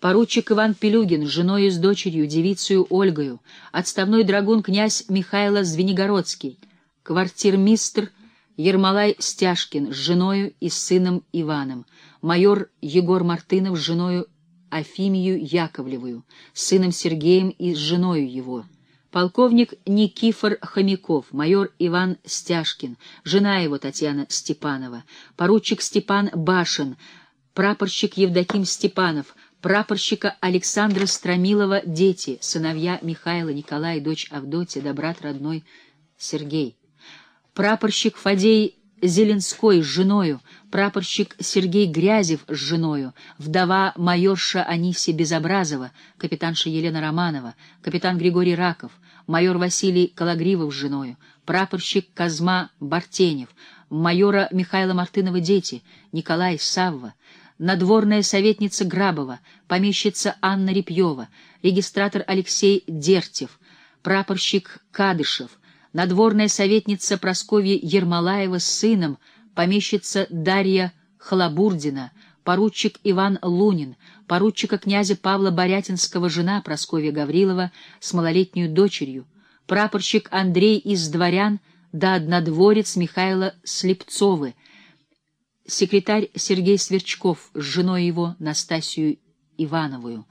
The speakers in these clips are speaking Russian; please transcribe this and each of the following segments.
поручик Иван Пелюгин с женою и с дочерью, девицею Ольгою, отставной драгун князь Михайло Звенигородский, квартирмистр Ермолай Стяжкин с женою и с сыном Иваном, майор Егор Мартынов с женою Афимию Яковлевую, сыном Сергеем и с женою его, полковник Никифор Хомяков, майор Иван Стяжкин, жена его Татьяна Степанова, поручик Степан Башин, прапорщик Евдоким Степанов, прапорщика Александра Стромилова дети, сыновья Михаила, Николай, дочь Авдотья, да брат родной Сергей. Прапорщик Фадей Зеленской с женою, прапорщик Сергей Грязев с женою, вдова майорша Анисия Безобразова, капитанша Елена Романова, капитан Григорий Раков, майор Василий Калагривов с женою, прапорщик Казма Бартенев, майора Михаила Мартынова дети, Николай Савва, надворная советница Грабова, помещица Анна Репьева, регистратор Алексей Дертев, прапорщик Кадышев, надворная советница Просковья Ермолаева с сыном, помещица Дарья Халабурдина, поручик Иван Лунин, поручика князя Павла Борятинского жена Просковья Гаврилова с малолетней дочерью, прапорщик Андрей из дворян да однодворец Михаила Слепцовы, секретарь Сергей Сверчков с женой его Настасью Ивановую,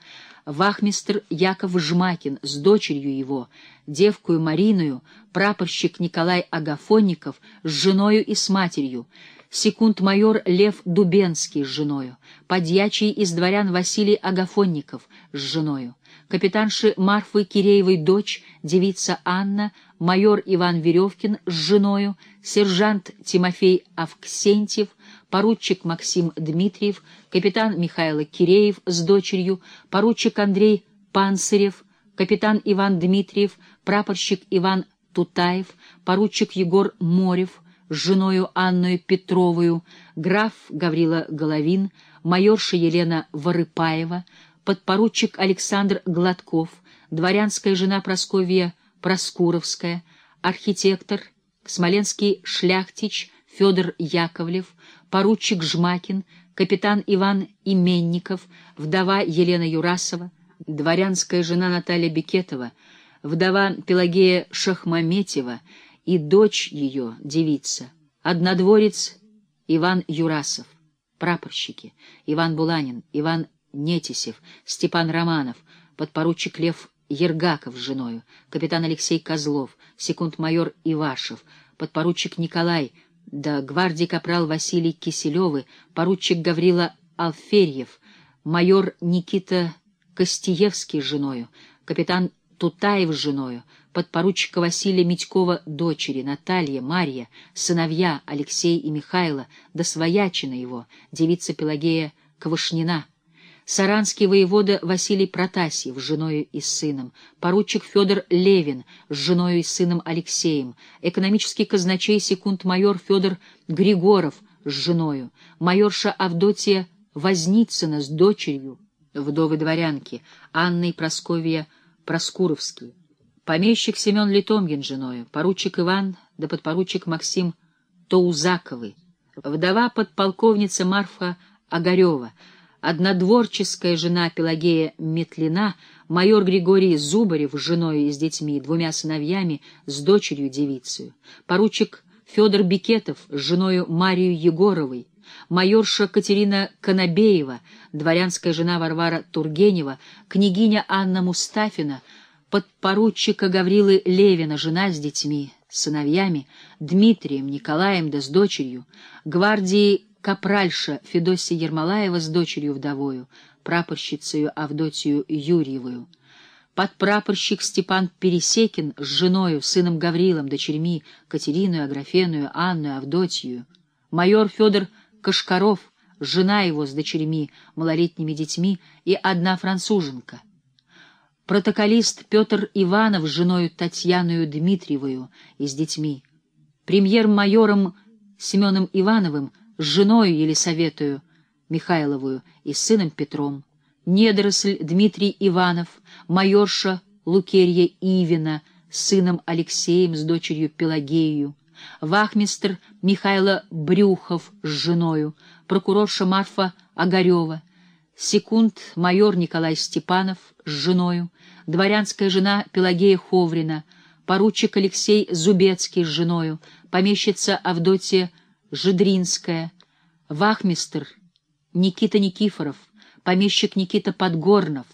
вахмистр Яков Жмакин с дочерью его, девкую Мариною, прапорщик Николай Агафонников с женою и с матерью, секунд-майор Лев Дубенский с женою, подьячий из дворян Василий Агафонников с женою, капитанши Марфы Киреевой дочь, девица Анна, майор Иван Веревкин с женою, сержант Тимофей Авксентьев, поручик Максим Дмитриев, капитан Михаил Киреев с дочерью, поручик Андрей Панцирев, капитан Иван Дмитриев, прапорщик Иван Тутаев, поручик Егор Морев с женою Анною Петровую, граф Гаврила Головин, майорша Елена Ворыпаева, подпоручик Александр Гладков, дворянская жена Просковья Проскуровская, архитектор, смоленский шляхтич Федор Яковлев, поручик Жмакин, капитан Иван Именников, вдова Елена Юрасова, дворянская жена Наталья Бекетова, вдова Пелагея Шахмаметьева и дочь ее, девица, однодворец Иван Юрасов, прапорщики Иван Буланин, Иван Нетисев, Степан Романов, подпоручик Лев Ергаков с женою, капитан Алексей Козлов, секунд-майор Ивашев, подпоручик Николай да гвардии капрал Василий Киселевы, поручик Гаврила Алферьев, майор Никита Костиевский с женою, капитан Тутаев с женою, подпоручика Василия Митькова дочери, Наталья, Марья, сыновья Алексей и Михайло, да своячина его, девица Пелагея Квашнина, Саранский воевода Василий Протасьев с женою и сыном, поручик Федор Левин с женою и сыном Алексеем, экономический казначей секунд-майор Федор Григоров с женою, майорша Авдотья Возницына с дочерью, вдовы дворянки, Анной Просковья Проскуровский, помещик Семен Литомгин с женою, поручик Иван да подпоручик Максим Тоузаковы, вдова подполковница Марфа Огарева, однодворческая жена Пелагея Метлина, майор Григорий Зубарев с женой и с детьми, двумя сыновьями, с дочерью девицей, поручик Федор Бикетов с женою Марию Егоровой, майорша Катерина Конобеева, дворянская жена Варвара Тургенева, княгиня Анна Мустафина, подпоручика Гаврилы Левина, жена с детьми, сыновьями, Дмитрием, Николаем да с дочерью, гвардии капральша Федосия Ермолаева с дочерью вдовою, прапорщицею Авдотью Юрьевую, подпрапорщик Степан Пересекин с женою, сыном Гаврилом, дочерьми Катерину, Аграфеную, Анну, Авдотью, майор Федор Кашкаров, жена его с дочерьми, малолетними детьми и одна француженка, протоколист Петр Иванов с женою Татьяною Дмитриевою и с детьми, премьер-майором Семеном Ивановым с женою Елисаветою Михайловую и сыном Петром, недоросль Дмитрий Иванов, майорша Лукерья Ивина с сыном Алексеем с дочерью Пелагею, вахмистр Михайло Брюхов с женою, прокурорша Марфа Огарева, секунд майор Николай Степанов с женою, дворянская жена Пелагея Ховрина, поручик Алексей Зубецкий с женою, помещица Авдотья Жидринская, вахмистр Никита Никифоров, помещик Никита Подгорнов,